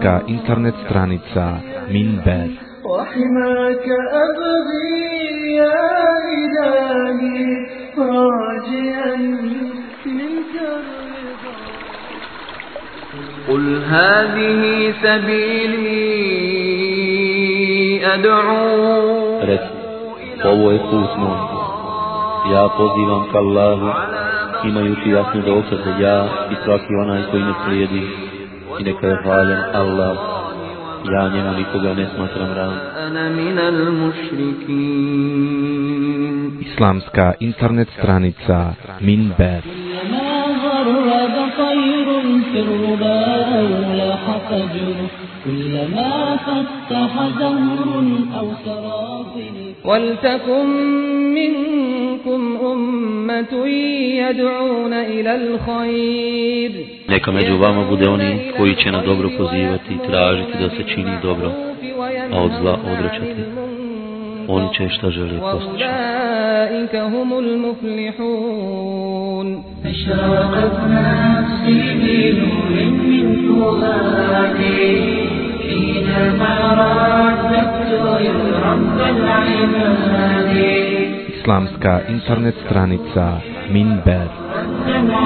Islamska internet stranica Minber وحماك أبغي يا إلهي راجيا منك الرضا قل هذه سبيلي أدعو Reci, ovo je put moj. Ja pozivam ka Allahu, imajući jasne dokaze ja i svaki onaj koji me slijedi. i neka je hvaljen Allah. Ja njena nikoga ne smatram ravno. Islamska internet stranica Minber. طير في الربا لاح فجر كلما فتح زهر أو سرافل ولتكن منكم أمة يدعون إلى الخير Neka među vama bude oni koji će na dobro pozivati i tražiti da se čini dobro, a od zla odrećati. Oni će šta žele postići. أولئك هم المفلحون أشرقت نفسي بنور من فؤادي حينما رددت يا رب العباد Islamska internet stranica Minber الدمع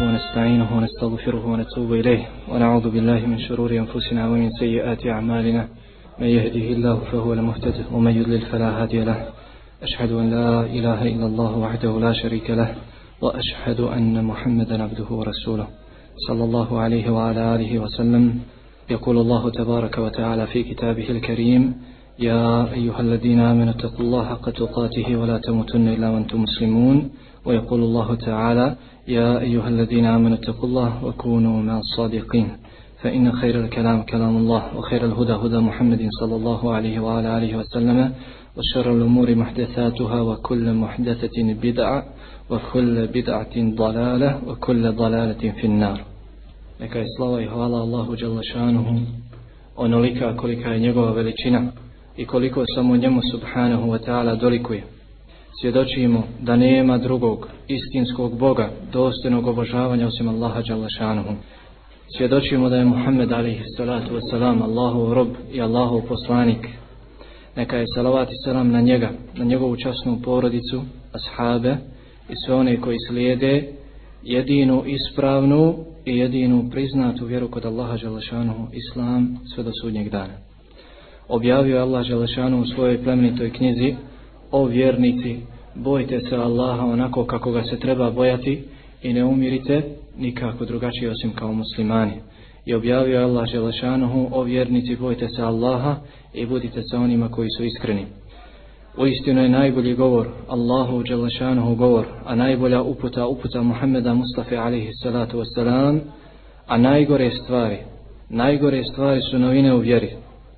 ونستعينه ونستغفره ونتوب إليه ونعوذ بالله من شرور أنفسنا ومن سيئات أعمالنا. من يهده الله فهو المهتد ومن يضلل فلا هادي له. أشهد أن لا إله إلا الله وحده لا شريك له. وأشهد أن محمدا عبده ورسوله صلى الله عليه وعلى آله وسلم. يقول الله تبارك وتعالى في كتابه الكريم يا أيها الذين آمنوا اتقوا الله حق تقاته ولا تموتن إلا وأنتم مسلمون. ويقول الله تعالى يا أيها الذين آمنوا اتقوا الله وكونوا مع الصادقين. فإن خير الكلام كلام الله وخير الهدى هدى محمد صلى الله عليه وعلى آله وسلم وشر الأمور محدثاتها وكل محدثة بدعة وكل بدعة ضلالة وكل ضلالة في النار Neka je slava i hvala Allahu Đalešanuhu onolika kolika je njegova veličina i koliko samo njemu subhanahu wa ta'ala dolikuje. Svjedočimo da nema drugog istinskog Boga dostojnog obožavanja osim Allaha Đalešanuhu. Svjedočimo da je Muhammed alaihi salatu wasalam Allahov rob i Allahov poslanik. Neka je salavat i salam na njega, na njegovu časnu porodicu, ashabe i sve one koji slijede jedinu ispravnu i jedinu priznatu vjeru kod Allaha Želešanu Islam, sve do sudnjeg dana. Objavio je Allah Želešanu u svojoj plemenitoj knjizi o vjernici, bojte se Allaha onako kako ga se treba bojati i ne umirite nikako drugačije osim kao muslimani. I objavio je Allah Želešanuhu o vjernici, bojte se Allaha i budite sa onima koji su iskreni. Uistinu je najbolji govor Allahu Đelešanuhu govor, a najbolja uputa uputa Muhammeda Mustafa alihi salatu wasalam, a najgore stvari, najgore stvari su novine u vjeri.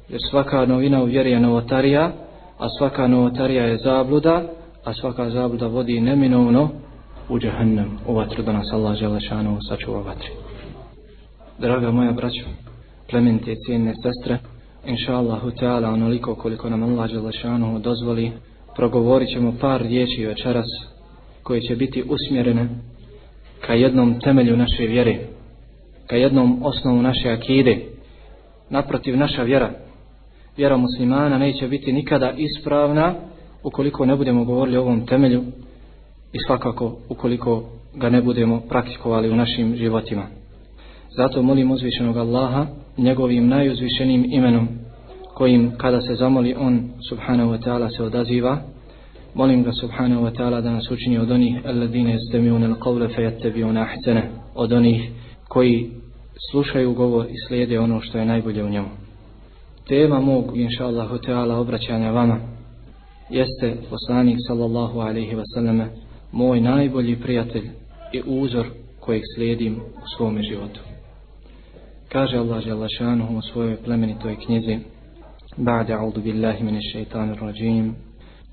Jer svaka novina u vjeri je novotarija, a svaka novotarija je zabluda, a svaka zabluda vodi neminovno u džahannam, u vatru da nas Allah Đelešanuhu sačuva vatri. Draga moja braćo, plemente i cijene sestre, inša Allahu Teala onoliko koliko nam Allah Đelešanu dozvoli, progovorit ćemo par riječi večeras koje će biti usmjerene ka jednom temelju naše vjere, ka jednom osnovu naše akide. Naprotiv, naša vjera, vjera muslimana neće biti nikada ispravna ukoliko ne budemo govorili o ovom temelju i svakako ukoliko ga ne budemo praktikovali u našim životima. Zato molim uzvišenog Allaha njegovim najuzvišenim imenom kojim kada se zamoli on subhanahu wa ta'ala se odaziva. Molim ga subhanahu wa ta'ala da nas učini od onih alladine istemiun al-qawla fayattabiun ahsana od onih koji slušaju govor i slijede ono što je najbolje u njemu. Tema mog inša Allahu ta'ala obraćanja vama jeste poslanik sallallahu alaihi ve selleme moj najbolji prijatelj i uzor kojeg slijedim u svome životu. Kaže Allah Đalašanuhu u svojoj plemenitoj knjizi بعد أعوذ بالله من الشيطان الرجيم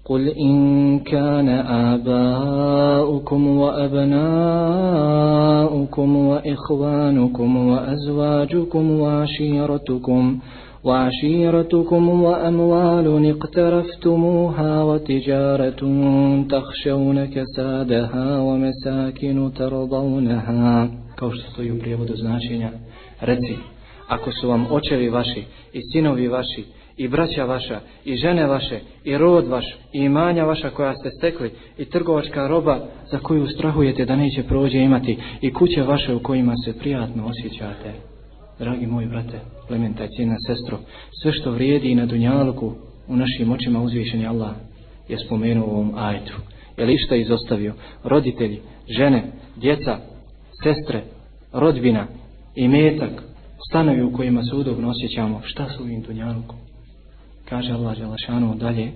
قل إن كان آباؤكم وأبناؤكم وإخوانكم وأزواجكم وعشيرتكم وعشيرتكم وأموال اقترفتموها وتجارة تخشون كسادها ومساكن ترضونها kao što stoji reci ako su vam očevi vaši i sinovi vaši i braća vaša, i žene vaše, i rod vaš, i imanja vaša koja ste stekli, i trgovačka roba za koju strahujete da neće prođe imati, i kuće vaše u kojima se prijatno osjećate. Dragi moji brate, plementa i cijena sestro, sve što vrijedi i na dunjaluku u našim očima uzvišeni Allah je spomenuo u ovom ajtu. Je li šta izostavio? Roditelji, žene, djeca, sestre, rodbina, i metak, stanovi u kojima se udobno osjećamo, šta su ovim dunjalku? kaže Allah Đelešanu dalje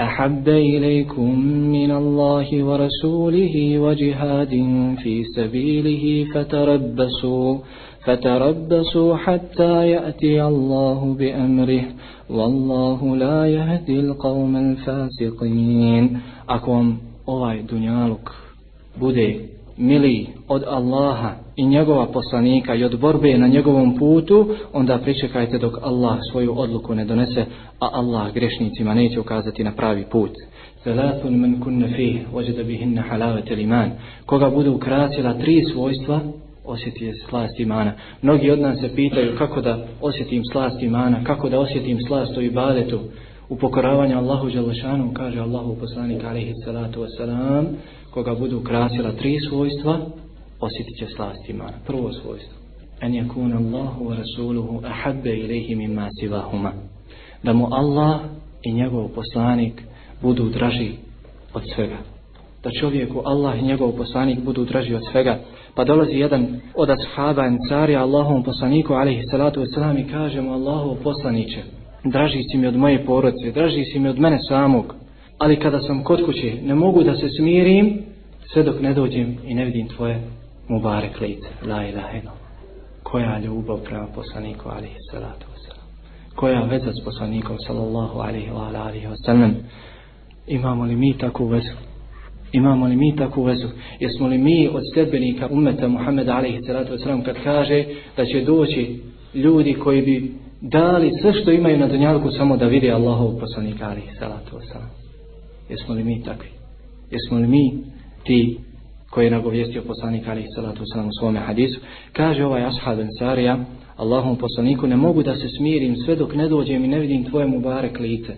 أحب إليكم من الله ورسوله وجهاد في سبيله فتربصوا فتربصوا حتى يأتي الله بأمره والله لا يهدي القوم الفاسقين أكوم ovaj dunjaluk bude mili od Allaha i njegova poslanika i od borbe na njegovom putu, onda pričekajte dok Allah svoju odluku ne donese, a Allah grešnicima neće ukazati na pravi put. Zalathun man kunna fih, ođeda bihinna halavet iman. Koga bude ukrasila tri svojstva, osjeti je slast imana. Mnogi od nas se pitaju kako da osjetim slast imana, kako da osjetim slast u ibadetu, u pokoravanju Allahu Đalešanu, kaže Allahu poslanik alaihi salatu wasalam, koga budu ukrasila tri svojstva, osjetit će slast imana. Prvo svojstvo. En yakuna Allahu wa rasuluhu ahabbe ilaihi mimma sivahuma. Da mu Allah i njegov poslanik budu draži od svega. Da čovjeku Allah i njegov poslanik budu draži od svega. Pa dolazi jedan od ashaba Ansari Allahom poslaniku alaihi salatu wasalam i kaže mu Allahu poslaniće draži si mi od moje porodice, draži si mi od mene samog ali kada sam kod kuće ne mogu da se smirim sve dok ne dođem i ne vidim tvoje mubarek lice la ilaha ino koja ljubav prema poslaniku alihi salatu wasalam. Koja veza s poslanikom sallallahu alihi wa alihi wasalam. Imamo li mi takvu vezu? Imamo li mi takvu vezu? Jesmo li mi od sljedbenika ummeta Muhammeda alihi salatu wasalam kad kaže da će doći ljudi koji bi dali sve što imaju na dunjalku samo da vide Allahov poslanika alihi salatu wasalam? Jesmo li mi takvi? Jesmo li mi ti koje je nagovjestio poslanik Ali salatu Salam u svome hadisu? Kaže ovaj ashab Ansarija, Allahom poslaniku, ne mogu da se smirim sve dok ne dođem i ne vidim tvoje mubarek lice.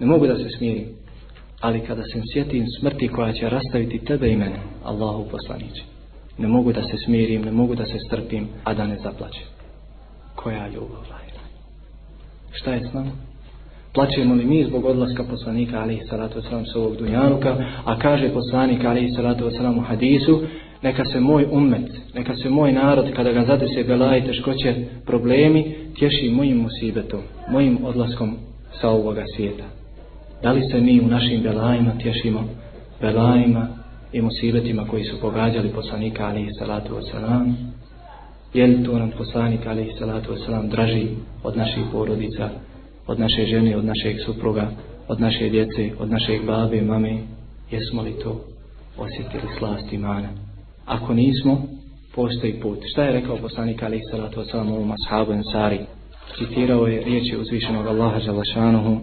Ne mogu da se smirim. Ali kada se sjetim smrti koja će rastaviti tebe i mene, Allahu poslaniće, ne mogu da se smirim, ne mogu da se strpim, a da ne zaplaćem. Koja ljubav, lajra. Šta je s nama? Plaćemo li mi zbog odlaska poslanika alihi salatu wasalam s ovog dunjanuka, a kaže poslanik alihi salatu wasalam u hadisu, neka se moj ummet, neka se moj narod, kada ga zadese bela teškoće problemi, tješi mojim musibetom, mojim odlaskom sa ovoga svijeta. Da li se mi u našim belajima tješimo belajima i musibetima koji su pogađali poslanika alihi salatu wasalam? Je li to nam poslanik alihi salatu wasalam draži od naših porodica, od naše žene, od našeg supruga, od naše djece, od našeg babe, mame, jesmo li to osjetili slast imana? Ako nismo, postoji put. Šta je rekao poslanik alaih salatu wasalam ovom ashabu Ansari? Citirao je riječi uzvišenog Allaha Žalašanuhu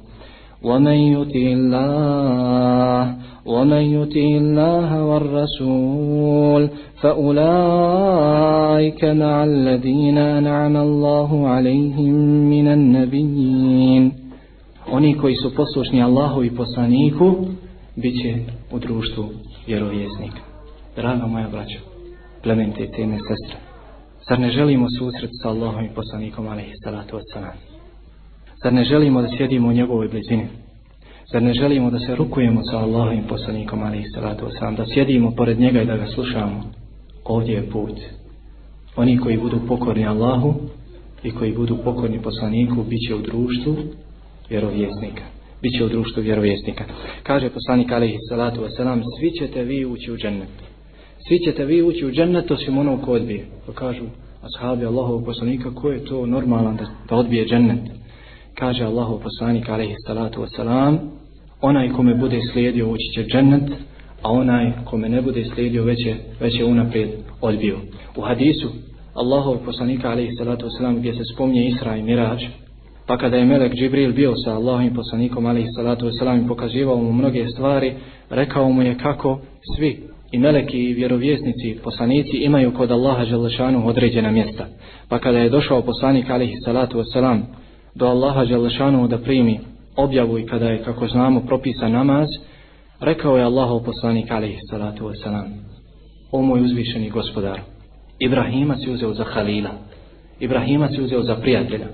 وَمَنْ يُتِي اللَّهِ وَمَنْ يُتِي اللَّهَ وَالرَّسُولِ فأولئك مع الذين أنعم الله عليهم من النبيين Oni koji su poslušni Allahu i poslaniku, bit će u društvu vjerovjesnika. Draga moja braća, plemente i teme sestre, zar ne želimo susret sa Allahom i poslanikom alaihi salatu wasalam? Zar ne želimo da sjedimo u njegovoj blizini? Zar ne želimo da se rukujemo sa Allahovim poslanikom, poslanikom i salatu wasalam, da sjedimo pored njega i da ga slušamo? Ovdje je put. Oni koji budu pokorni Allahu i koji budu pokorni poslaniku, bit će u društvu vjerovjesnika. Biće u društvu vjerovjesnika. Kaže poslanik alaihi salatu wasalam, svi ćete vi ući u džennet. Svi ćete vi ući u džennet, osim onog ko odbije. Pa kažu ashabi Allahovog poslanika, ko je to normalan da, da odbije džennet? Kaže Allahu poslanik alaihi salatu wasalam, onaj kome bude slijedio ući će džennet, a onaj kome ne bude slijedio već je, već je unaprijed odbio. U hadisu Allahov poslanika alaihi salatu wasalam gdje se spomnje Isra i Mirađ, Pa kada je Melek Džibril bio sa Allahovim poslanikom alaihi salatu wasalam i pokazivao mu mnoge stvari, rekao mu je kako svi i meleki i vjerovjesnici poslanici imaju kod Allaha Želešanu određena mjesta. Pa kada je došao poslanik alejhi salatu wasalam do Allaha Želešanu da primi objavu i kada je, kako znamo, propisan namaz, rekao je Allahov poslanik alaihi salatu wasalam O moj uzvišeni gospodar, Ibrahima si uzeo za Halila, Ibrahima si uzeo za prijatelja,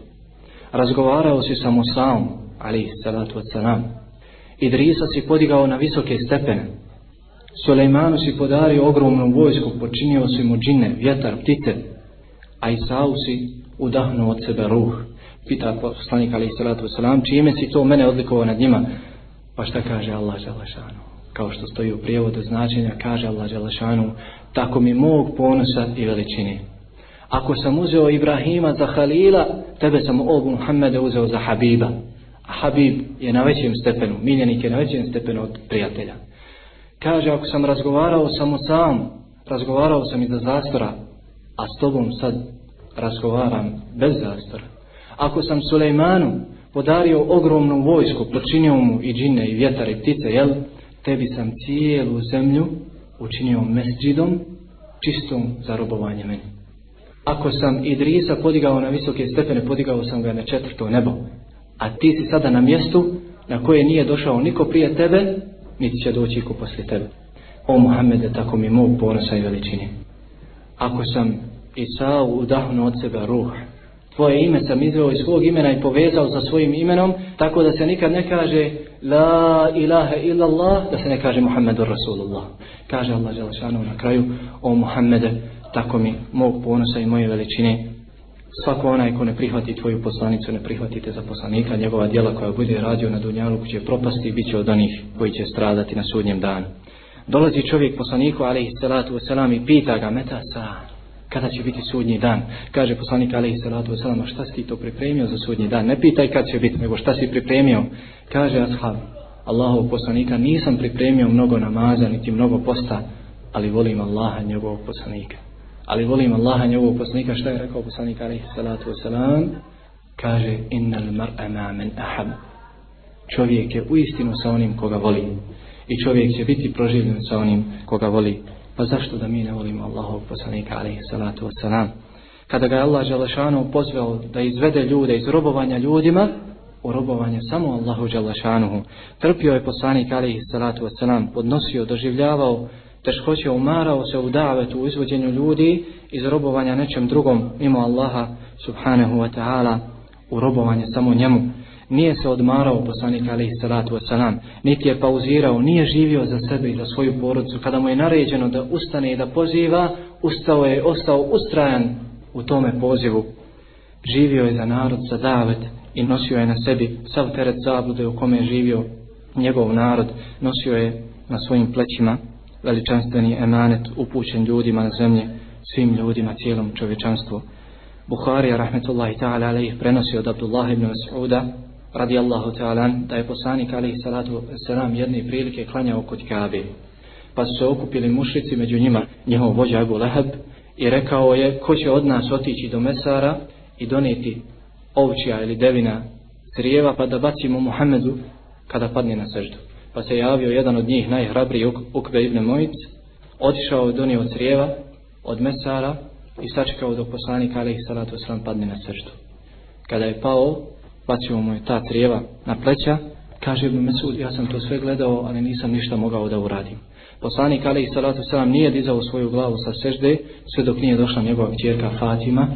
razgovarao si sa Musaom, alaihi salatu wasalam, Idrisa si podigao na visoke stepene. Sulejmanu si podario ogromnu vojsku, počinio si mu džine, vjetar, ptice. A Isau si udahnuo od sebe ruh. Pita poslanik ali salatu wasalam, čime si to mene odlikovao nad njima? Pa šta kaže Allah Želešanu? Kao što stoji u prijevodu značenja, kaže Allah Želešanu, tako mi mog ponosa i veličine. Ako sam uzeo Ibrahima za Halila, tebe sam obu Muhammeda uzeo za Habiba. A Habib je na većem stepenu, miljenik je na većem stepenu od prijatelja. Kaže, ako sam razgovarao samo sam, razgovarao sam iza zastora, a s tobom sad razgovaram bez zastora. Ako sam Sulejmanu podario ogromnu vojsku, počinio mu i džine i vjetar i ptice, jel? Tebi sam cijelu zemlju učinio mesđidom, čistom za robovanje meni. Ako sam Idrisa podigao na visoke stepene, podigao sam ga na četvrto nebo. A ti si sada na mjestu na koje nije došao niko prije tebe, niti će doći iko poslije tebe. O Muhammede, tako mi mog ponosa i veličini. Ako sam Isau udahnuo od sebe ruh, tvoje ime sam izveo iz svog imena i povezao sa svojim imenom, tako da se nikad ne kaže La ilaha illallah, da se ne kaže Muhammedur Rasulullah. Kaže Allah Želešanu na kraju, o Muhammede, tako mi mog ponosa i moje veličine. Svako onaj ko ne prihvati tvoju poslanicu ne prihvatite za poslanika njegova djela koja bude radio na dunjalu će propasti i bit će od onih koji će stradati na sudnjem danu. Dolazi čovjek poslaniku alaihi salatu wasalam i pita ga meta sa? Kada će biti sudnji dan? Kaže poslanik alaihi salatu wasalam šta si ti to pripremio za sudnji dan? Ne pitaj kad će biti nego šta si pripremio? Kaže ashab Allahov poslanika nisam pripremio mnogo namaza niti mnogo posta ali volim Allaha njegovog poslanika. Ali volim Allaha njegovog poslanika šta je rekao poslanik alaihi salatu wasalam? Kaže innal mar'a ma men ahab. Čovjek je u istinu sa onim koga voli. I čovjek će biti proživljen sa onim koga voli pa zašto da mi ne volimo Allahovog poslanika alaihi salatu wasalam kada ga je Allah Đalašanu pozvao da izvede ljude iz robovanja ljudima u robovanje samo Allahu Đalašanuhu trpio je poslanik alaihi salatu wasalam podnosio, doživljavao teškoće umarao se u davetu u izvođenju ljudi iz robovanja nečem drugom mimo Allaha subhanahu wa ta'ala u robovanje samo njemu nije se odmarao poslanik alaihi salatu wasalam niti je pauzirao nije živio za sebe i za svoju porodcu kada mu je naređeno da ustane i da poziva ustao je ostao ustrajan u tome pozivu. Živio je za narod za davet i nosio je na sebi sav teret zablude u kome je živio njegov narod. Nosio je na svojim plećima veličanstveni emanet upućen ljudima na zemlji, svim ljudima, cijelom čovječanstvu. Buharija, rahmetullahi ta'ala, alaih, prenosi od Abdullah ibn Mas'uda, radijallahu ta'ala, da je poslanik, alaihi salatu selam, jedne prilike klanjao kod Kabe. Pa su se okupili mušrici, među njima njihov vođa Abu Lahab, i rekao je, ko će od nas otići do Mesara i doneti ovčija ili devina crijeva, pa da bacimo Muhammedu kada padne na seždu pa se javio jedan od njih najhrabriji Ukbe ibn Mojic, otišao od donio crijeva od mesara i sačekao dok poslanik alaihi salatu selam padne na seždu. Kada je pao, bacio mu je ta trijeva na pleća Kaže Ibn Mesud, ja sam to sve gledao, ali nisam ništa mogao da uradim. Poslanik Ali Salatu Salam nije dizao svoju glavu sa sežde, sve dok nije došla njegova čerka Fatima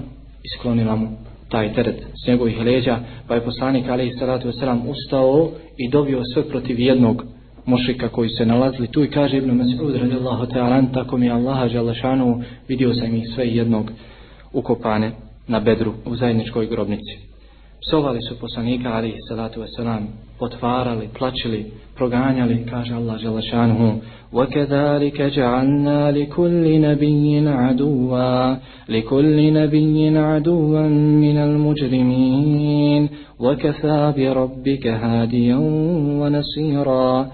i sklonila mu taj teret s njegovih leđa, pa je poslanik Ali Salatu Salam ustao i dobio sve protiv jednog mušika koji se nalazili tu i kaže Ibn Mesud radijallahu ta'ala tako mi Allaha žalašanu vidio sam ih sve jednog ukopane na bedru u zajedničkoj grobnici Psovali su poslanika ali salatu wasalam, potvarali, plačili, proganjali, kaže Allah žalašanuhu وَكَذَلِكَ جَعَلْنَا لِكُلِّ نَبِيٍّ عَدُوًا لِكُلِّ نَبِيٍّ عَدُوًا مِنَ الْمُجْرِمِينَ وَكَفَى بِرَبِّكَ هَادِيًا وَنَصِيرًا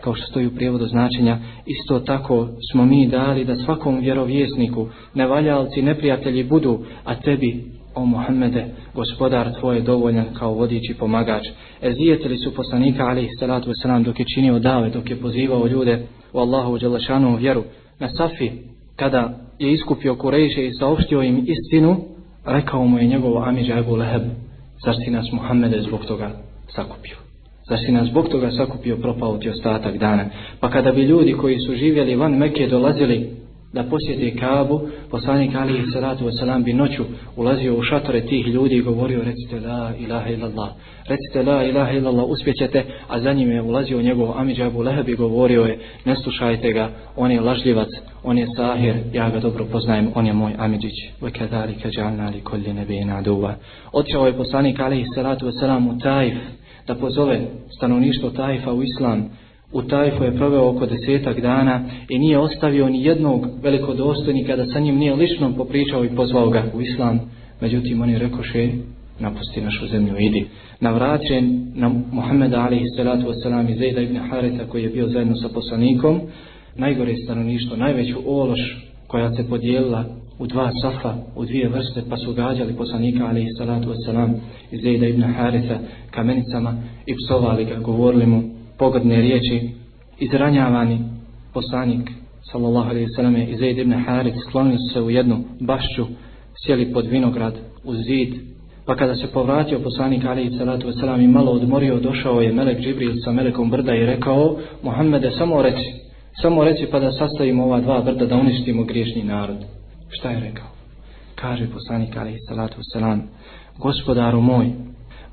kao što stoji u prijevodu značenja, isto tako smo mi dali da svakom vjerovjesniku nevaljalci, neprijatelji budu, a tebi, o Muhammede, gospodar tvoj je dovoljan kao vodič i pomagač. Ezijetili su poslanika, alaih salatu wasalam, dok je činio dave, dok je pozivao ljude u Allahu u Đelešanu vjeru. Na Safi, kada je iskupio Kurejše i saopštio im istinu, rekao mu je njegov Amidža Ebu Leheb, zašto nas Muhammede zbog toga sakupio. Zar si nas zbog toga sakupio propao ti ostatak dana? Pa kada bi ljudi koji su živjeli van Mekke dolazili da posjete Kabu, poslanik Ali i salatu wasalam bi noću ulazio u šatore tih ljudi i govorio recite la ilaha illallah, recite la ilaha illallah, uspjećete, a za njim je ulazio njegov Amidža Abu Leheb i govorio je ne slušajte ga, on je lažljivac, on je sahir, ja ga dobro poznajem, on je moj Amidžić. Ve kadali kađalna li kolli nebina duva. Otišao je poslanik Ali i salatu wasalam u Taif, da pozove stanovništvo Tajfa u islam. U Tajfu je proveo oko desetak dana i nije ostavio ni jednog velikodostojnika da sa njim nije lično popričao i pozvao ga u islam. Međutim, oni rekoše, napusti našu zemlju, idi. Navraćen na Muhammeda alihi salatu wasalam i Zejda ibn Harita koji je bio zajedno sa poslanikom, najgore stanovništvo, najveću ološ koja se podijelila u dva safa, u dvije vrste, pa su gađali poslanika, alihi i salatu wasalam, i Zejda ibn Harita kamenicama i psovali ga, govorili mu pogodne riječi, izranjavani poslanik, sallallahu alaihi sallam i Zaid ibn Harith, sklonili se u jednu bašću, sjeli pod vinograd, u zid, pa kada se povratio poslanik, alaihi i salatu wasalam, i malo odmorio, došao je Melek Džibril sa Melekom brda i rekao, Muhammede, samo reci, samo reci pa da sastavimo ova dva brda da uništimo griješni narod. Šta je rekao? Kaže poslanik alaihi salatu wasalam, gospodaru moj,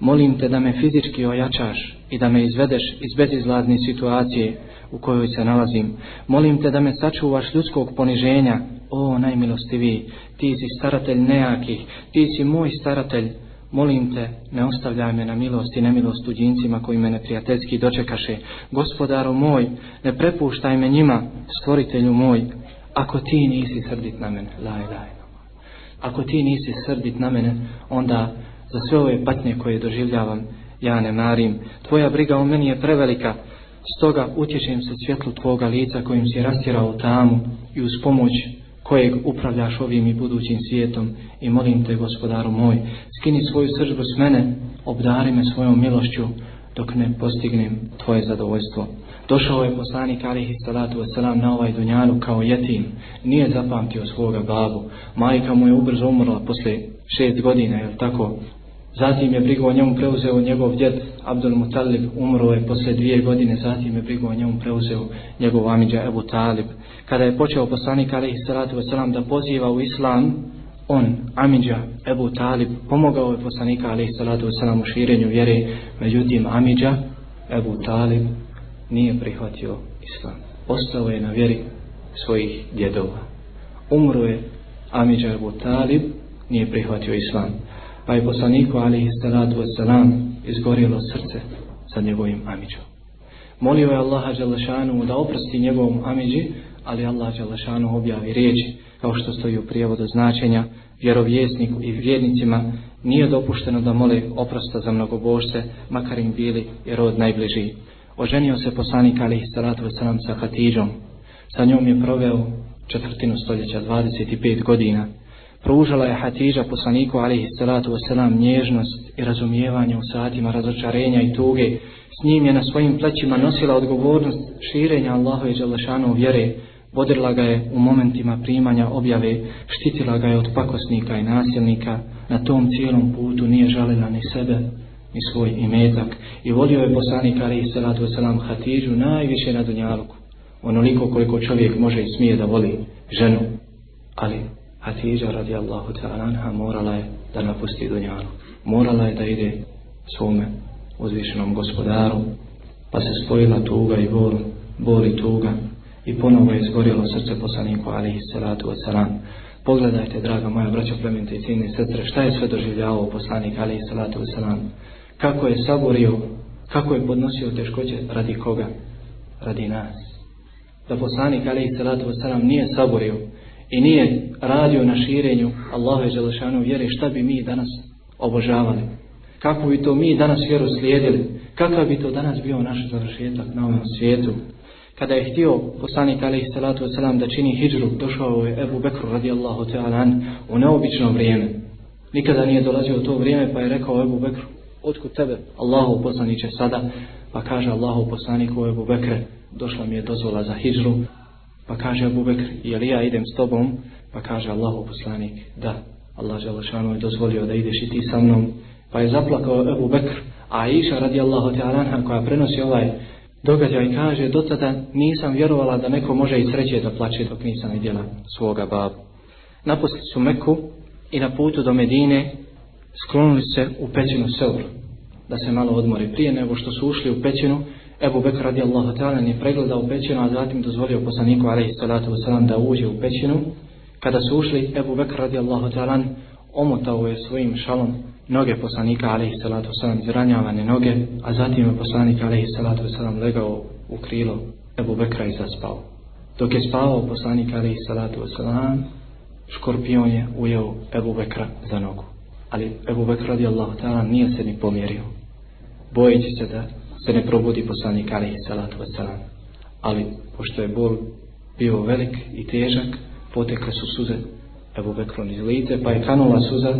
molim te da me fizički ojačaš i da me izvedeš iz bezizlazne situacije u kojoj se nalazim. Molim te da me sačuvaš ljudskog poniženja, o najmilostiviji, ti si staratelj nejakih, ti si moj staratelj, molim te, ne ostavljaj me na milost i nemilost tuđincima koji me neprijateljski dočekaše. Gospodaru moj, ne prepuštaj me njima, stvoritelju moj, ako ti nisi srdit na mene, laj, laj. Ako ti nisi srdit na mene, onda za sve ove patnje koje doživljavam, ja ne marim. Tvoja briga o meni je prevelika, stoga utječem se svjetlu tvoga lica kojim si rastirao tamu i uz pomoć kojeg upravljaš ovim i budućim svijetom i molim te gospodaru moj, skini svoju sržbu s mene, obdari me svojom milošću dok ne postignem tvoje zadovoljstvo. Došao je poslanik alihi salatu wasalam na ovaj dunjanu kao jetim, Nije zapamtio svoga babu. Majka mu je ubrzo umrla posle šest godina, je tako? Zatim je brigo o njemu preuzeo njegov djed Abdul Mutalib, umro je posle dvije godine, zatim je brigo o njemu preuzeo njegov amidža Ebu Talib. Kada je počeo poslanik alaihi salatu wasalam da poziva u islam, on, amidža Ebu Talib, pomogao je poslanika alaihi salatu wasalam u širenju vjere, međutim amidža Ebu Talib nije prihvatio islam. Ostao je na vjeri svojih djedova. Umro je Amidža Abu Talib, nije prihvatio islam. Pa je poslaniku alihi salatu wasalam izgorjelo srce sa njegovim Amidžom. Molio je Allaha Đelešanu da oprosti njegovom Amidži, ali Allah Đelešanu objavi riječi, kao što stoji u prijevodu značenja, vjerovjesniku i vjernicima nije dopušteno da mole oprosta za mnogobožce, makar im bili i rod najbliži. Oženio se poslanik alihi salatu wasalam sa Hatidžom. Sa njom je proveo četvrtinu stoljeća, 25 godina. Pružala je Hatidža poslaniku alihi salatu wasalam nježnost i razumijevanje u satima razočarenja i tuge. S njim je na svojim plećima nosila odgovornost širenja Allahove i Đalašanu vjere. Vodila ga je u momentima primanja objave, štitila ga je od pakosnika i nasilnika. Na tom cijelom putu nije žalila ni sebe, ni svoj imetak i volio je poslanik alaihi salatu wasalam Hatidžu najviše na dunjaluku onoliko koliko čovjek može i smije da voli ženu ali Hatidža radijallahu ta'ala morala je da napusti Dunjanu. morala je da ide svome uzvišenom gospodaru pa se spojila tuga i bol bol i tuga i ponovo je izgorjelo srce poslaniku alihi salatu wasalam pogledajte draga moja braćo plemente i cijene sestre šta je sve doživljavao poslanik alihi salatu wasalam kako je saborio, kako je podnosio teškoće, radi koga? Radi nas. Da poslanik alihi salatu wasalam nije saborio i nije radio na širenju Allahove Đelešanu vjere, šta bi mi danas obožavali? Kako bi to mi danas vjeru slijedili? Kakav bi to danas bio naš završetak na ovom svijetu? Kada je htio poslanik alaihi salatu wasalam da čini hijđru, došao je Ebu Bekru radijallahu ta'ala u neobično vrijeme. Nikada nije dolazio u to vrijeme pa je rekao Ebu Bekru, otkud tebe Allahu poslaniće sada pa kaže Allahu poslaniku Ebu Bekre došla mi je dozvola za hijđru pa kaže Abu Bekr je li ja idem s tobom? Pa kaže Allahu poslanik da. Allah Želešanu je dozvolio da ideš i ti sa mnom. Pa je zaplakao Abu Bekr a Iša radi Allahu Teala koja prenosi ovaj događaj kaže do tada nisam vjerovala da neko može i sreće da plaće dok nisam vidjela svoga babu. Napustili su Meku i na putu do Medine sklonili se u pećinu Seur, da se malo odmori. Prije nego što su ušli u pećinu, Ebu Bekr radijallahu ta'ala je pregledao pećinu, a zatim dozvolio poslaniku alaihi salatu wasalam da uđe u pećinu. Kada su ušli, Ebu Bekr radijallahu ta'ala omotao je svojim šalom noge poslanika alaihi salatu wasalam, izranjavane noge, a zatim je poslanik alaihi salatu wasalam legao u krilo Ebu Bekra i zaspao. Dok je spavao poslanik alaihi salatu wasalam, škorpion je ujeo Ebu Bekra za nogu ali Ebu Bekr radijallahu ta'ala nije se ni pomjerio. Bojeći se da se ne probudi poslanik alihi salatu wasalam. Ali, pošto je bol bio velik i težak, potekle su suze Ebu Bekron iz lice, pa je kanula suza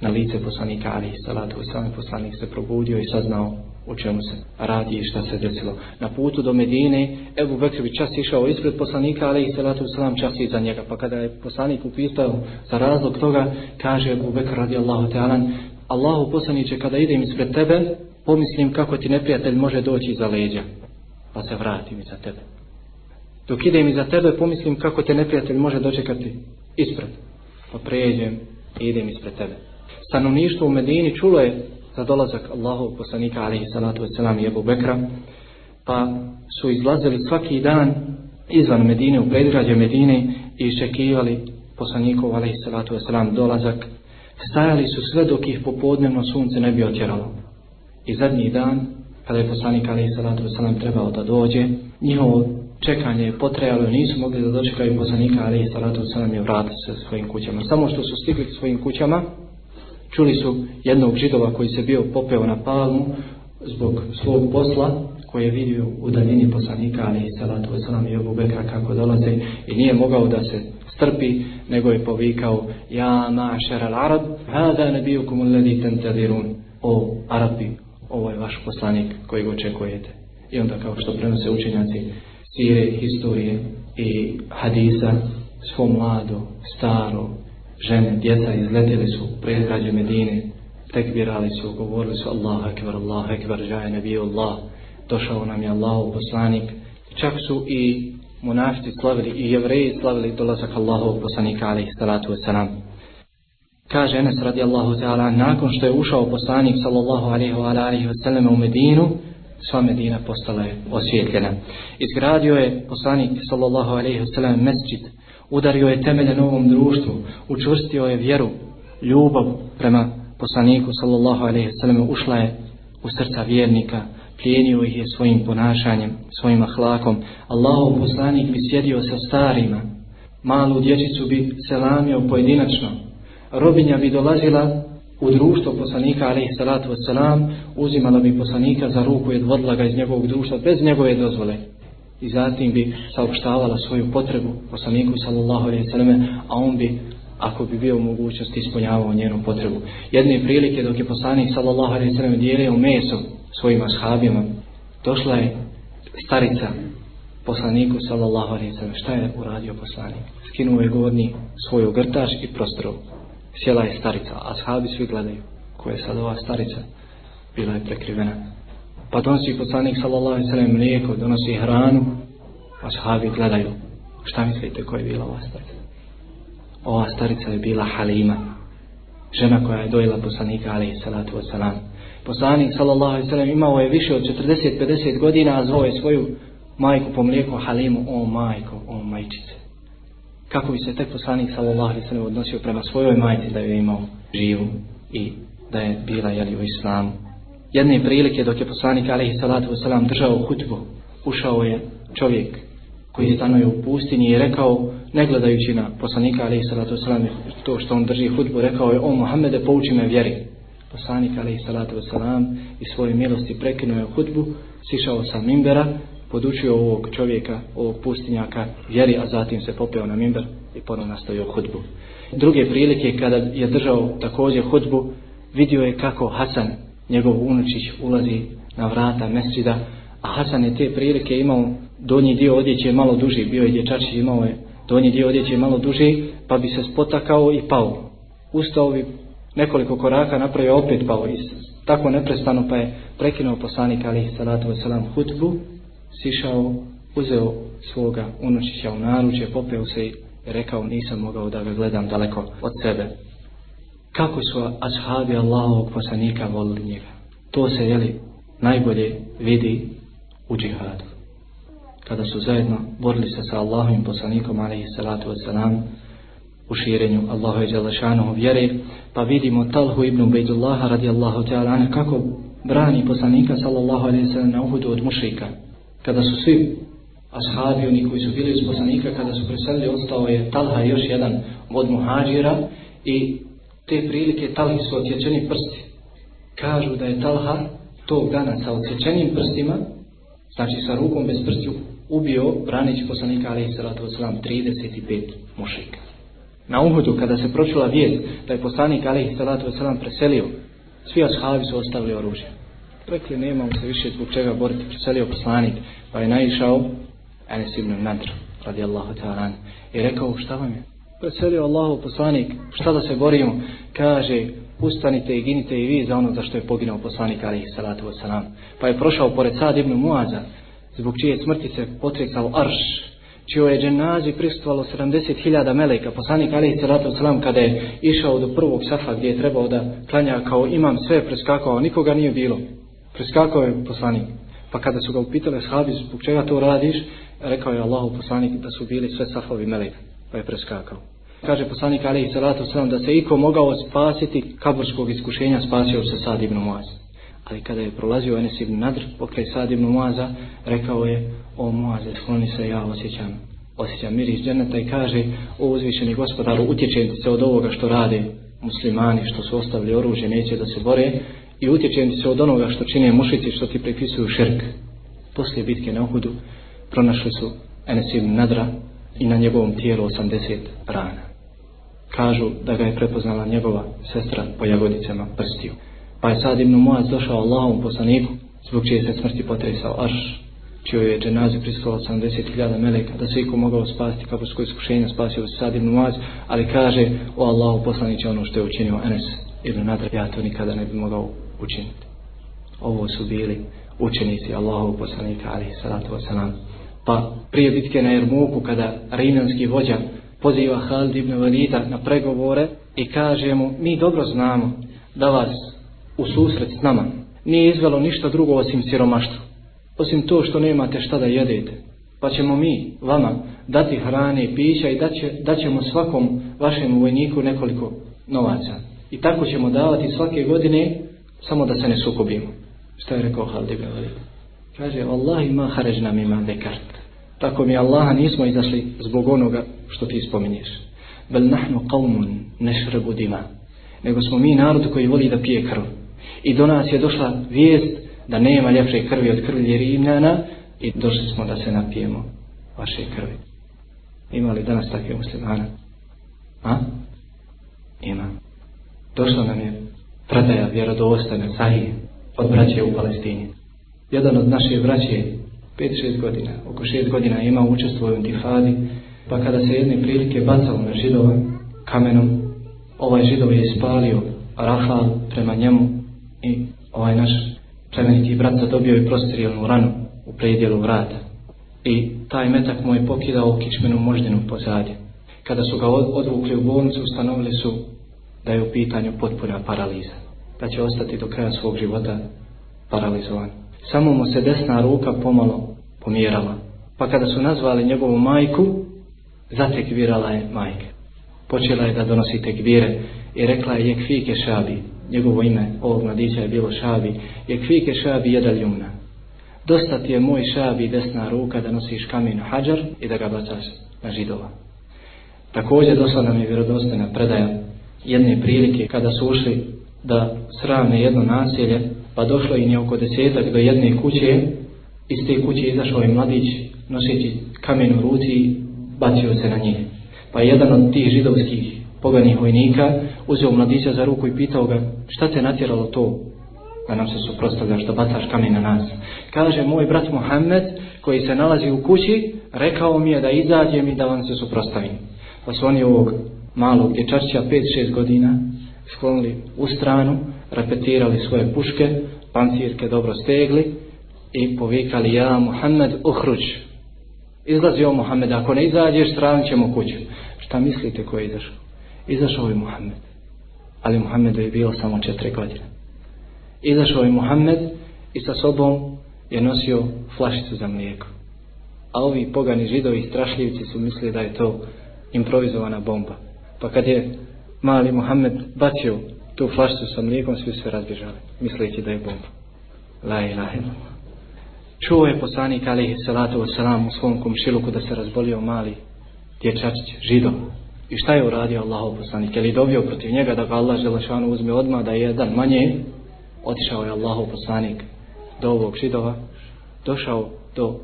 na lice poslanika alihi salatu wasalam. Poslanik se probudio i saznao o čemu se radi i šta se desilo. Na putu do Medine, Ebu Bekr bi čas išao ispred poslanika, ali i salatu salam čas iza njega. Pa kada je poslanik upitao za razlog toga, kaže Ebu Bekr radijallahu Allahu Allahu poslaniće, kada idem ispred tebe, pomislim kako ti neprijatelj može doći iza leđa, pa se vratim iza tebe. Dok idem iza tebe, pomislim kako te neprijatelj može dočekati ispred, pa pređem i idem ispred tebe. Stanovništvo u Medini čulo je za dolazak Allahov poslanika alihi salatu wasalam i Ebu Bekra, pa su izlazili svaki dan izvan Medine, u predgrađe Medine i iščekivali poslanikov alaihi salatu wasalam dolazak. Stajali su sve dok ih popodnevno sunce ne bi otjeralo. I zadnji dan, kada je poslanik Ali salatu wasalam trebao da dođe, njihovo čekanje je potrejalo, nisu mogli da dočekaju poslanika Ali salatu wasalam je vratio se svojim kućama. Samo što su stigli svojim kućama, Čuli su jednog židova koji se bio popeo na palmu zbog svog posla koji je vidio u daljini poslanika ali i salatu wasalam i Abu Bekra kako dolaze i nije mogao da se strpi nego je povikao Ja mašar al Arab hada nebijukum uledi tentadirun O Arabi, ovo je vaš poslanik koji očekujete. I onda kao što prenose učenjaci sire, historije i hadisa svo mlado, staro, žene, djeca izletili su predgrađe Medine, tekbirali su, govorili su Allahu ekber, Allahu ekber, žaje nebiju Allah, došao nam je Allahov poslanik, čak su i munafti slavili i jevreji slavili dolazak Allahu poslanika alaihi salatu wasalam. Kaže Enes radijallahu ta'ala, nakon što je ušao poslanik sallallahu alaihi wa alaihi wa sallam u Medinu, sva Medina postala je osvjetljena. Izgradio je poslanik sallallahu alaihi wa sallam mesčit, udario je temelje novom društvu, učvrstio je vjeru, ljubav prema poslaniku sallallahu alaihi sallam, ušla je u srca vjernika, plijenio ih je svojim ponašanjem, svojim ahlakom. Allahov poslanik bi sjedio sa starima, malu dječicu bi selamio pojedinačno, robinja bi dolazila u društvo poslanika alaihi salatu wasalam, uzimala bi poslanika za ruku i odvodila ga iz njegovog društva bez njegove dozvole i zatim bi saopštavala svoju potrebu poslaniku sallallahu alaihi salame, a on bi, ako bi bio u mogućnosti, ispunjavao njenu potrebu. Jedne prilike dok je poslanik sallallahu alaihi sallam dijelio meso svojim ashabima, došla je starica poslaniku sallallahu alaihi sallam. Šta je uradio poslanik? Skinuo je gornji svoju grtaš i prostrovu. Sjela je starica, a shabi svi gledaju. koja je sad ova starica? bila je prekrivena. Pa donosi poslanik sallallahu alaihi sallam mlijeko, donosi hranu, a shabi gledaju. Šta mislite koja je bila ova starica? Ova starica je bila Halima, žena koja je dojela poslanika alaihi salatu wasalam. Poslanik sallallahu alaihi sallam imao je više od 40-50 godina, a zvao je svoju majku po mlijeku Halimu, o majko, o majčice. Kako bi se tek poslanik sallallahu alaihi sallam odnosio prema svojoj majci da je imao živu i da je bila jeli, u islamu. Jedne prilike dok je poslanik alaihi salatu wasalam držao hutbu, ušao je čovjek koji stanuje u pustinji i rekao, ne gledajući na poslanika alaihi salatu wasalam, to što on drži hutbu, rekao je, o Muhammede, pouči me vjeri. Poslanik alaihi salatu wasalam i svoje milosti prekinuo je hutbu, sišao sa mimbera, podučio ovog čovjeka, ovog pustinjaka vjeri, a zatim se popeo na mimber i ponovno nastavio hudbu. Druge prilike kada je držao također hudbu, vidio je kako Hasan, njegov unučić, ulazi na vrata mesida, a Hasan je te prilike imao donji dio odjeće malo duži, bio je dječačić, imao je donji dio odjeće malo duži, pa bi se spotakao i pao. Ustao bi nekoliko koraka, napravio opet pao i tako neprestano pa je prekinuo poslanik ali salatu wasalam hutbu, sišao, uzeo svoga unučića u naručje, popeo se i rekao nisam mogao da ga gledam daleko od sebe. Kako su ashabi Allahovog poslanika volili njega? To se, jeli, najbolje vidi u džihadu. Kada su zajedno borili se sa Allahovim poslanikom, alaihi salatu wasalam, u širenju Allahove Đalešanohu vjere, pa vidimo Talhu ibn Ubejdullaha radijallahu ta'ala kako brani poslanika sallallahu alaihi sallam na uhudu od mušrika. Kada su svi ashabi, oni koji su bili iz poslanika, kada su preselili, ostao je Talha još jedan od muhađira i te prilike Talhi su otječeni prsti. Kažu da je Talha tog dana sa otječenim prstima, znači sa rukom bez prstiju, ubio branići poslanika alaihi salatu wasalam 35 mušika. Na Uhudu, kada se pročula vijest da je poslanik alaihi salatu wasalam preselio, svi ashabi su ostavili oružje. Rekli, nemamo se više zbog čega boriti, preselio poslanik, pa je naišao Enes ibn Nadr, radijallahu ta'ala, i rekao, šta vam je? Preselio Allahu poslanik, šta da se borimo? Kaže, ustanite i ginite i vi za ono za što je poginao poslanik, alaihi salatu wasalam. Pa je prošao pored Sad ibn Muaza, zbog čije smrti se potrekao arš, čio je dženazi pristovalo 70.000 meleka. Poslanik Ali Salatu Salam kada je išao do prvog safa gdje je trebao da klanja kao imam sve preskakao, nikoga nije bilo. Preskakao je poslanik. Pa kada su ga upitali sahabi zbog čega to radiš, rekao je Allahu poslanik da su bili sve safovi meleka. Pa je preskakao. Kaže poslanik Ali Salatu Salam da se iko mogao spasiti kaburskog iskušenja spasio se Sad ibn Muaz. Ali kada je prolazio Enes ibn Nadr pokraj Sad ibn Muaza, rekao je, o Muaze, skloni se, ja osjećam, osjećam miris dženeta i kaže, o uzvišeni gospodaru, utječem se od ovoga što rade muslimani, što su ostavili oružje, neće da se bore, i utječem se od onoga što čine mušici, što ti pripisuju širk. Poslije bitke na Uhudu, pronašli su Enes ibn Nadra i na njegovom tijelu 80 rana. Kažu da ga je prepoznala njegova sestra po jagodicama prstiju. Pa je sad Ibn Muaz došao Allahom poslaniku, zbog čije se smrti potresao Arš, čio je dženazi priskalo 80.000 meleka, da se iko mogao spasti kako s koje iskušenja spasio se sad Ibn Muaz, ali kaže, o Allahu poslaniće ono što je učinio Enes Ibn Nadr, ja to nikada ne bi mogao učiniti. Ovo su bili učenici Allahovog poslanika, alihi salatu wasalam. Pa prije bitke na Jermuku, kada rimanski vođa poziva Halid ibn Valida na pregovore i kaže mu, mi dobro znamo da vas u susret s nama nije izvelo ništa drugo osim siromaštva. Osim to što nemate šta da jedete. Pa ćemo mi vama dati hrane i pića i daće, daćemo svakom vašem vojniku nekoliko novaca. I tako ćemo davati svake godine samo da se ne sukobimo. Šta je rekao Halid ibn Walid? Kaže, Wallahi ma haređna ima dekart. Tako mi Allaha nismo izašli zbog onoga što ti spominješ. Bel nahnu qavmun nešrebu dima. Nego smo mi narod koji voli da pije krv. I do nas je došla vijest da nema ljepše krvi od krvi Rimljana i došli smo da se napijemo vaše krvi. Ima li danas takve muslimana? A? Ima. Došla nam je predaja vjerodostane sahije od braće u Palestini. Jedan od naše braće, 5-6 godina, oko 6 godina ima učestvo u intifadi, pa kada se jedne prilike bacalo na židova kamenom, ovaj židov je ispalio rafal prema njemu i ovaj naš plemeniti brat zadobio je prostrijelnu ranu u predijelu vrata. I taj metak mu je pokidao kičmenu moždinu pozadje. Kada su ga odvukli u bolnicu, ustanovili su da je u pitanju potpuna paraliza. Da će ostati do kraja svog života paralizovan. Samo mu se desna ruka pomalo pomjerala. Pa kada su nazvali njegovu majku, zatekvirala je majke. Počela je da donosi tekvire i rekla je jekfike šabi. Njegovo ime ovog mladića je bilo šabi. Jekfike šabi jedal jumna. Dosta ti je moj šabi desna ruka da nosiš kamen hađar i da ga bacaš na židova. Također došla nam je vjerodostojna predaja jedne prilike kada su ušli da sravne jedno naselje, pa došlo im je oko desetak do jedne kuće, iz te kuće izašao je mladić noseći kamen u ruci i bacio se na njih. Pa jedan od tih židovskih poganih vojnika uzeo mladića za ruku i pitao ga šta te natjeralo to da nam se suprostavljaš, da bacaš kamen na nas. Kaže, moj brat Muhammed koji se nalazi u kući, rekao mi je da izađem i da vam se suprostavim. Pa su oni ovog malog dječašća 5-6 godina sklonili u stranu, repetirali svoje puške, pancirke dobro stegli i povikali ja Muhammed uhruć. Izlazio Muhammed, ako ne izađeš, stranit ćemo kuću. Šta mislite ko je izašao? Izašao je Muhammed. Ali Muhammed je bio samo četiri godine. Izašao je Muhammed i sa sobom je nosio flašicu za mlijeko. A ovi pogani židovi strašljivci su mislili da je to improvizovana bomba. Pa kad je mali Muhammed bacio tu flašcu sa mlijekom, svi se razbježali, misleći da je bomba. La ilaha illallah. Čuo je poslanik alihi salatu wasalam u svom komšiluku da se razbolio mali dječačić, židov. I šta je uradio Allahov poslanik? Je li dobio protiv njega da ga Allah želešanu uzme odmah da je jedan manje? Otišao je Allahov poslanik do ovog židova, došao do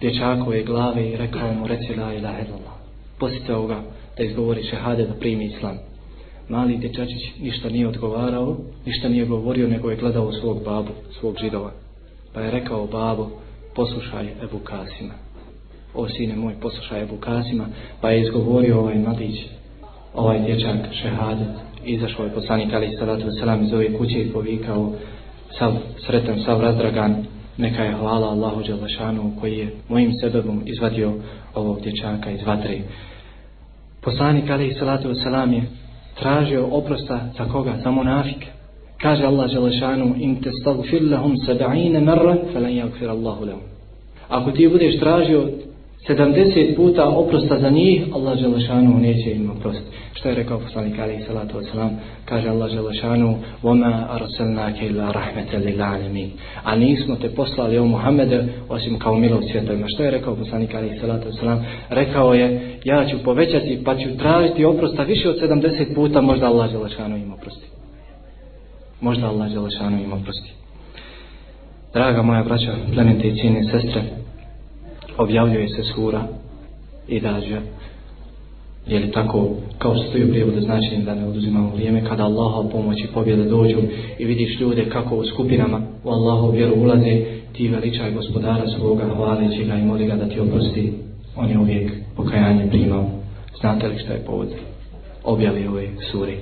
dječakove glave i rekao mu reci la ilaha illallah. Posjetio ga da izgovori šehade da primi islam. Mali dječačić ništa nije odgovarao, ništa nije govorio, nego je gledao svog babu, svog židova. Pa je rekao babo, poslušaj Ebu Kasima. O sine moj, poslušaj Ebu Kasima. Pa je izgovorio ovaj mladić, ovaj dječak šehadet. Izašao je poslanik Ali Salatu Veselam iz ove kuće i povikao sav sretan, sav razdragan. Neka je hvala Allahu Đelešanu koji je mojim sebebom izvadio ovog dječaka iz vatre. Poslanik alaihi Salatu wasalam je tražio oprosta za koga? Za munafike. Kaže Allah Želešanu, in te stagfir lahum sab'ine marra, falan yagfir Allahu lahum. Ako ti budeš tražio 70 puta oprosta za njih, Allah Želešanu neće im oprostiti. Što je rekao poslanik Ali salatu wasalam? Kaže Allah Želešanu, وَمَا أَرْسَلْنَاكَ إِلَّا رَحْمَةً لِلْعَالَمِينَ A nismo te poslali o Muhammede osim kao milog svjetovima. Što je rekao poslanik Ali salatu wasalam? Rekao je, ja ću povećati pa ću tražiti oprosta više od 70 puta, možda Allah Želešanu im oprosti možda Allah Đelešanu im oprosti. Draga moja braća, plemente i cijene sestre, objavljuje se sura i dađa. Je li tako, kao što stoji u prijevodu znači da ne oduzimamo vrijeme, kada Allaha pomoć i pobjede dođu i vidiš ljude kako u skupinama u Allahu vjeru ulaze, ti veličaj gospodara svoga, hvaleći ga i moli ga da ti oprosti. On je uvijek pokajanje primao. Znate li šta je povod objavi ove suri?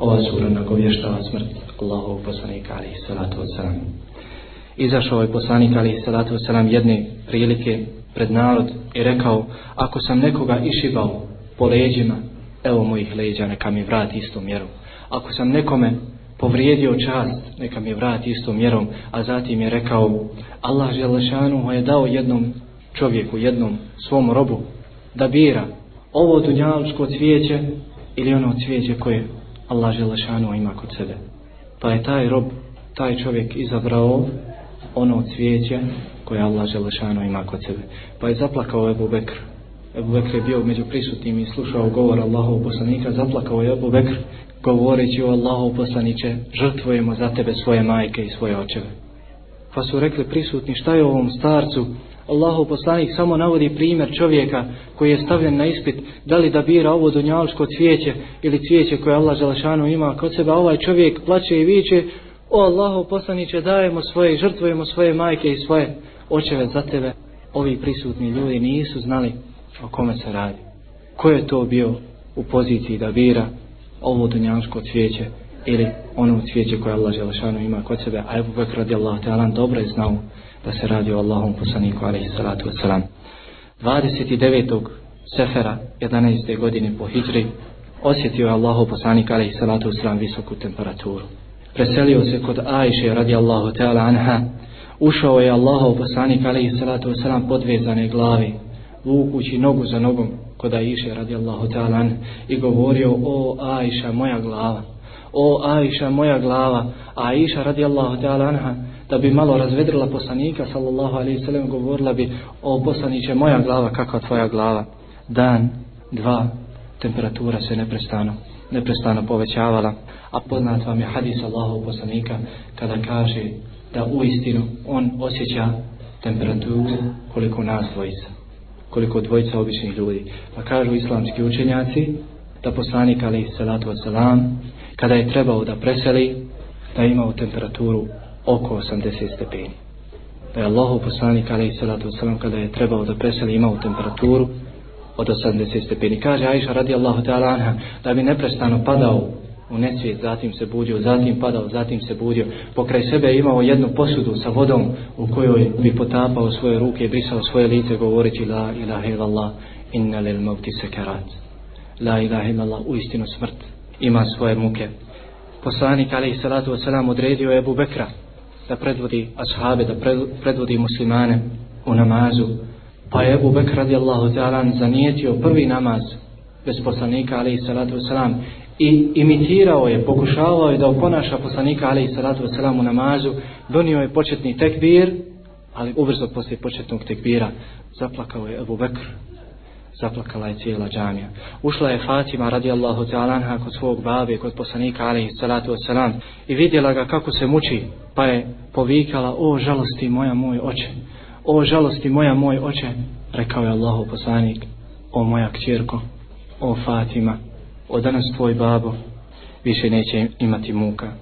ova sura nagovještava smrt Allahov poslanika ali salatu wasalam. Izašao je poslanik ali salatu wasalam jedne prilike pred narod i rekao ako sam nekoga išibao po leđima evo mojih leđa neka mi vrati istom mjerom. Ako sam nekome povrijedio čast neka mi vrati istom mjerom a zatim je rekao Allah Želešanu je dao jednom čovjeku, jednom svom robu da bira ovo dunjalučko cvijeće ili ono cvijeće koje Allah Želešanu ima kod sebe. Pa je taj rob, taj čovjek izabrao ono cvijeće koje Allah Želešanu ima kod sebe. Pa je zaplakao Ebu Bekr. Ebu Bekr je bio među prisutnim i slušao govor Allahov poslanika. Zaplakao je Ebu Bekr govoreći o Allahov poslaniće žrtvujemo za tebe svoje majke i svoje očeve. Pa su rekli prisutni šta je ovom starcu Allahu poslanik samo navodi primjer čovjeka koji je stavljen na ispit da li da bira ovo dunjalsko cvijeće ili cvijeće koje Allah Želešanu ima kod sebe, ovaj čovjek plaće i viće o Allahu poslaniće dajemo svoje, žrtvujemo svoje majke i svoje očeve za tebe. Ovi prisutni ljudi nisu znali o kome se radi. Ko je to bio u poziciji da bira ovo dunjansko cvijeće ili ono cvijeće koje Allah Želešanu ima kod sebe, a Ebu Bekr radijallahu ta'ala dobro je znao da se radi o Allahom poslaniku alaihi salatu wasalam. 29. sefera 11. godine po hijri osjetio je Allahov poslanik alaihi salatu wasalam visoku temperaturu. Preselio se kod Ajše radijallahu ta'ala anha, ušao je Allahov poslanik alaihi salatu wasalam podvezane glavi, vukući nogu za nogom kod Ajše radijallahu ta'ala anha i govorio o Ajša moja glava o Ajša moja glava. A Ajša radijallahu ta'ala anha da bi malo razvedrila poslanika sallallahu alaihi sallam govorila bi o poslaniće moja glava kakva tvoja glava? Dan, dva temperatura se neprestano neprestano povećavala a poznat vam je hadis Allahov poslanika kada kaže da u istinu on osjeća temperaturu koliko nas dvojica koliko dvojica običnih ljudi pa kažu islamski učenjaci da poslanik ali salatu wasalam kada je trebao da preseli, da je imao temperaturu oko 80 stepeni. Da je Allahu poslanik ali salatu wasalam kada je trebao da preseli imao temperaturu od 80 stepeni. Kaže Aisha radi Allahu ta'ala anha da bi neprestano padao u nesvijet, zatim se budio, zatim padao, zatim se budio. Pokraj sebe je imao jednu posudu sa vodom u kojoj bi potapao svoje ruke i brisao svoje lice govoreći La ilaha illallah inna lil mauti sekarat. La ilaha illallah u istinu smrt ima svoje muke. Poslanik alaihi salatu wasalam odredio je Ebu Bekra da predvodi ashabe, da predvodi muslimane u namazu. Pa je Ebu Bekra radijallahu ta'ala zanijetio prvi namaz bez poslanika alaihi salatu wasalam i imitirao je, pokušavao je da oponaša poslanika alaihi salatu wasalam u namazu, donio je početni tekbir, ali ubrzo poslije početnog tekbira zaplakao je Ebu Bekr zaplakala je cijela džamija. Ušla je Fatima radijallahu ta'ala anha kod svog babe, kod poslanika alaihi salatu wasalam i vidjela ga kako se muči, pa je povikala, o žalosti moja moj oče, o žalosti moja moj oče, rekao je Allahu poslanik, o moja kćerko, o Fatima, od danas tvoj babo, više neće imati muka.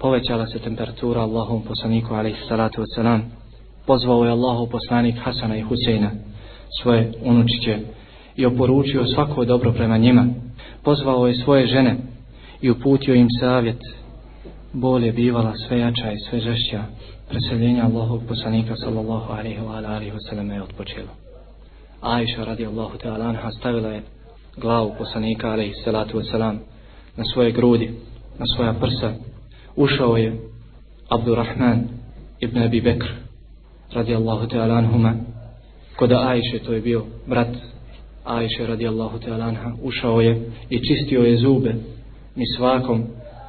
Povećala se temperatura Allahom poslaniku alaihi salatu wasalam, pozvao je Allahu poslanik Hasana i Huseina, svoje unučiće i oporučio svako dobro prema njima. Pozvao je svoje žene i uputio im savjet. Bol je bivala sve jača i sve žešća. Preseljenja Allahog poslanika sallallahu alaihi wa alaihi wa sallam je odpočelo. Aisha radi Allahu ta'ala anha stavila je glavu poslanika alaihi salatu wasalam na svoje grudi, na svoja prsa. Ušao je Abdurrahman ibn Abi Bekr radijallahu ta'ala anhuma kod Ajše, to je bio brat Ajše radijallahu ta'ala anha, ušao je i čistio je zube mi svakom,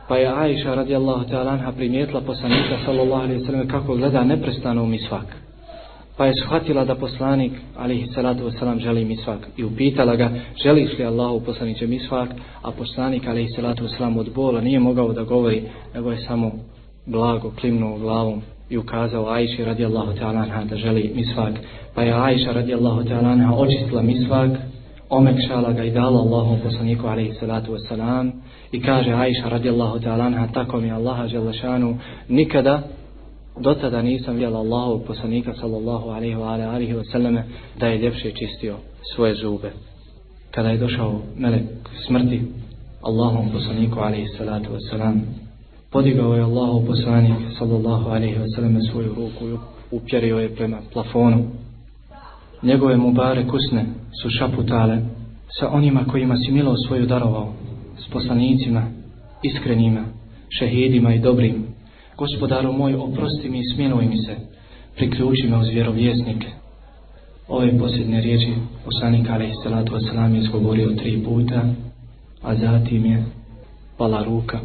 pa je Ajša radijallahu ta'ala anha primijetila poslanika sallallahu alaihi sallam kako gleda neprestano u misvak. Pa je shvatila da poslanik alihi salatu wasalam želi misvak. I upitala ga želiš li Allahu poslaniće misvak, a poslanik alihi salatu wasalam od bola nije mogao da govori, nego je samo blago klimnuo glavom i ukazao Ajši radijallahu ta'ala anha da želi misvak. Pa je Ajša radijallahu ta'ala očistila misvak, omekšala ga i dala Allahom poslaniku alaihi salatu wasalam. I kaže Ajša radijallahu ta'ala tako mi Allaha želešanu nikada do tada nisam vidjela Allahu poslanika sallallahu alaihi wa alaihi wa sallame da je ljepše čistio svoje zube. Kada je došao melek smrti Allahom poslaniku alaihi salatu wasalam podigao je Allahu poslanik sallallahu alaihi wa sallam svoju ruku i upjerio je prema plafonu. Njegove mubare kusne su šaputale sa onima kojima si milo svoju darovao, s poslanicima, iskrenima, šehidima i dobrim. Gospodaru moj, oprosti mi i smiluj mi se, priključi me uz vjerovjesnike. Ove posljedne riječi poslanik alaihi salatu wa sallam je izgovorio tri puta, a zatim je pala ruka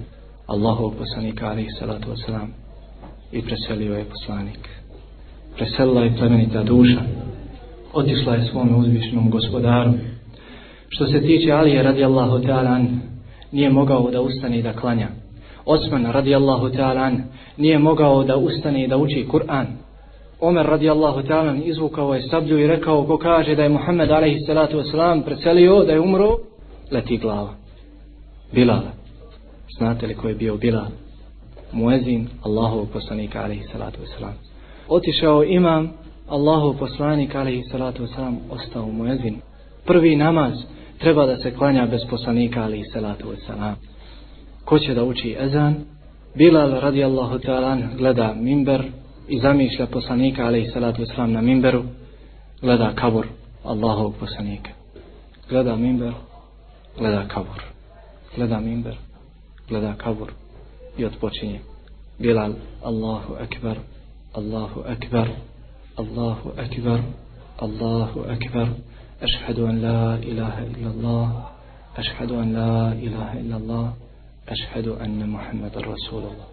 Allahov poslanika alaihi salatu wasalam i preselio je poslanik. Preselila je plemenita duša, otišla je svome uzvišnom gospodaru. Što se tiče Alije radijallahu ta'ala nije mogao da ustane i da klanja. Osman radijallahu ta'ala nije mogao da ustane i da uči Kur'an. Omer radijallahu ta'ala izvukao je sablju i rekao ko kaže da je Muhammed alaihi salatu wasalam preselio, da je umro, leti glava. Bilala. Znate li ko je bio Bilal? Muezin Allahov poslanika alaihi salatu wasalam. Otišao imam Allahov poslanik alaihi salatu wasalam ostao muezin. Prvi namaz treba da se klanja bez poslanika alaihi salatu wasalam. ko će da uči ezan, Bilal radijallahu ta'ala gleda mimber i zamišlja poslanika alaihi salatu wasalam na mimberu, gleda kabur Allahovog poslanika. Gleda mimber, gleda kabur. Gleda mimber, gleda kabur i odpočinje. Bilal, Allahu akbar, Allahu akbar, Allahu akbar, Allahu akbar, ašhadu an la ilaha illa Allah, ašhadu an la ilaha illa Allah, ašhadu anna Muhammeda Rasulullah.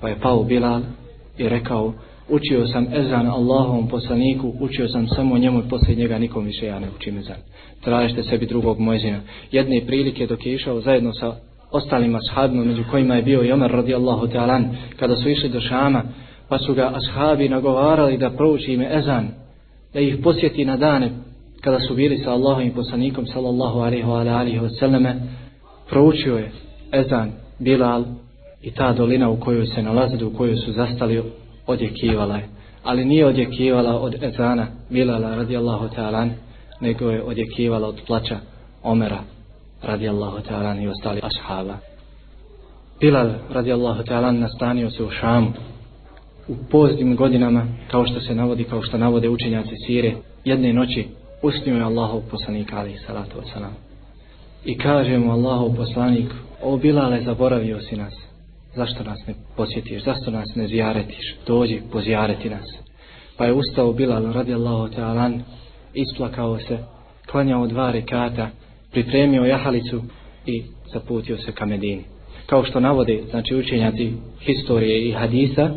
Pa je pao Bilal i rekao, učio sam ezan Allahovom poslaniku, učio sam samo njemu i poslije njega nikom više ja ne učim ezan. Tražite sebi drugog mojzina. Jedne prilike dok je išao zajedno sa ostalim ashabima, među kojima je bio i Omer radijallahu ta'alan, kada su išli do Šama, pa su ga ashabi nagovarali da prouči ime ezan, da ih posjeti na dane kada su bili sa Allahovim poslanikom sallallahu alaihi wa alaihi wa sallame, proučio je ezan Bilal i ta dolina u kojoj se nalazili, u kojoj su zastali, odjekivala je. Ali nije odjekivala od ezana Bilala radijallahu ta'alan, nego je odjekivala od plaća Omera radijallahu ta'alan i ostali ashaba. Bilal radijallahu ta'alan nastanio se u Šamu. U poznim godinama, kao što se navodi, kao što navode učenjaci Sire, jedne noći usnio je Allahov poslanik ali salatu wasalam. I kaže mu Allahov poslanik, o Bilale, zaboravio si nas. Zašto nas ne posjetiš? Zašto nas ne zjaretiš? Dođi, pozjareti nas. Pa je ustao Bilal radijallahu ta'alan, isplakao se, klanjao dva rekata, pripremio jahalicu i zaputio se ka Medini. Kao što navode, znači učenjaci historije i hadisa,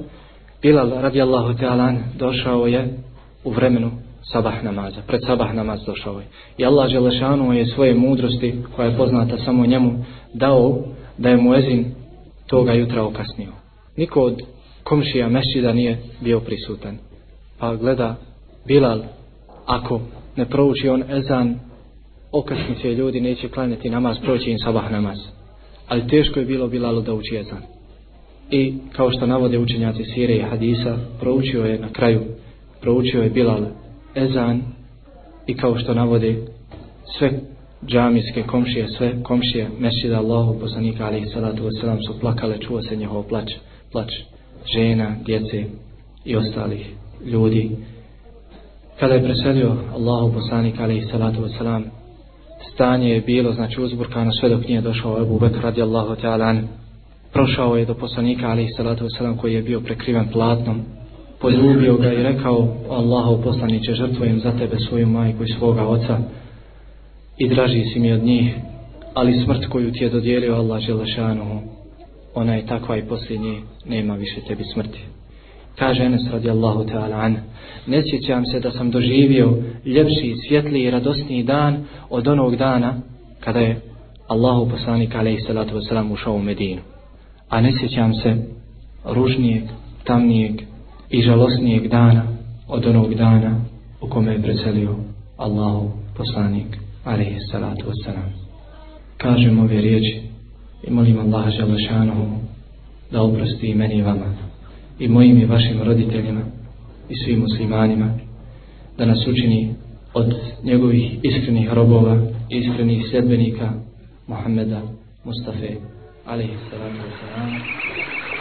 Bilal radijallahu ta'alan došao je u vremenu sabah namaza, pred sabah namaz došao je. I Allah Želešanu je svoje mudrosti, koja je poznata samo njemu, dao da je muezin toga jutra okasnio. Niko od komšija mešćida nije bio prisutan. Pa gleda Bilal, ako ne prouči on ezan, okasni se ljudi, neće klanjati namaz, proći im sabah namaz. Ali teško je bilo Bilalu da uči ezan. I kao što navode učenjaci Sire i Hadisa, proučio je na kraju, proučio je Bilal ezan i kao što navode sve džamijske komšije, sve komšije mešida Allahu poslanika alaihi salatu wasalam su plakale, čuo se njihov plać, plać žena, djece i ostalih ljudi. Kada je preselio Allahu poslanika alaihi salatu wasalam, stanje je bilo, znači uzburkano sve dok nije došao Ebu Bekr radijallahu ta'ala prošao je do poslanika alaihi salatu wasalam koji je bio prekriven platnom poljubio ga i rekao Allahov poslaniće žrtvujem za tebe svoju majku i svoga oca i draži si mi od njih ali smrt koju ti je dodijelio Allah Želešanu ona je takva i posljednji nema više tebi smrti. Kaže Enes radijallahu ta'ala an ne sjećam se da sam doživio ljepši, svjetliji i radosniji dan od onog dana kada je Allahu poslanik alaihi salatu wasalam ušao u Medinu. A ne sjećam se ružnijeg, tamnijeg i žalosnijeg dana od onog dana u kome je preselio Allahu poslanik alaihi salatu wasalam. Kažem ove riječi i molim Allaha žalešanohu da oprosti i meni i vama i mojim i vašim roditeljima i svim muslimanima da nas učini od njegovih iskrenih robova i iskrenih sljedbenika Muhammeda Mustafa alaihi salatu wasalam.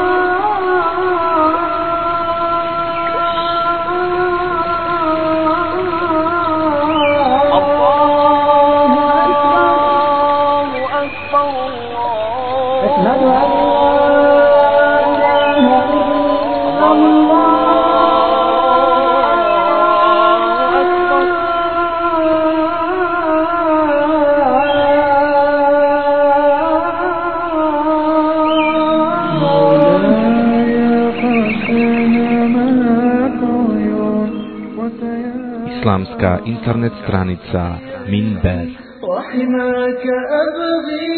Islamska internet stranica Minber وحماك أبغي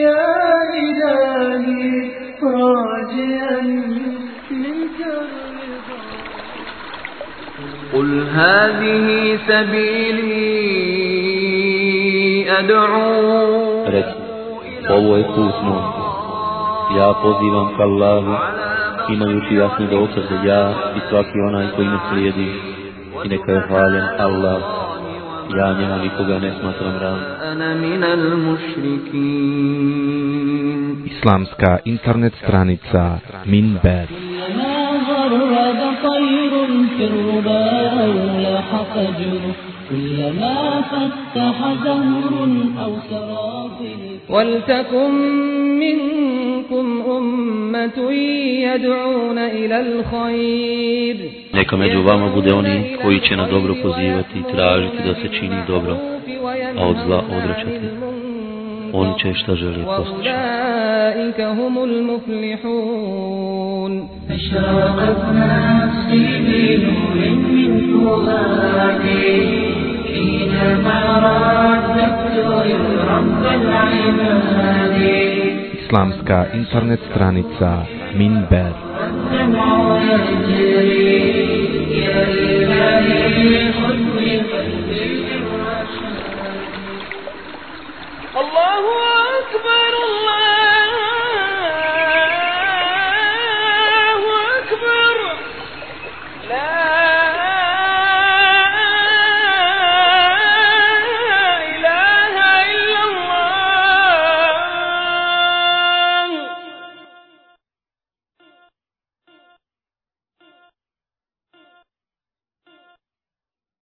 يا إلهي راجيا منك الرضا قل هذه سبيلي أدعو Reci, ovo je put moj. Ja pozivam ka Allahu, imajući jasne dokaze ja i svaki onaj koji me slijedi. I neka je hvaljen Allah, ja njemu nikoga ne smatram ravnim. أنا من المشركين Islamska internet stranica Minber كلما غرد طير في الربا أو لاح فجر كلما فتح زهر أو سرافل ولتكن منكم أمة يدعون إلى الخير Neka među vama bude oni koji će na dobro pozivati i tražiti da se čini dobro, a od zla odrećati. Oni će šta želi postići. وأولئك هم المفلحون أشرقت نفسي بنور من فؤادي Islamska internet stranica Minber. internet stranica Minber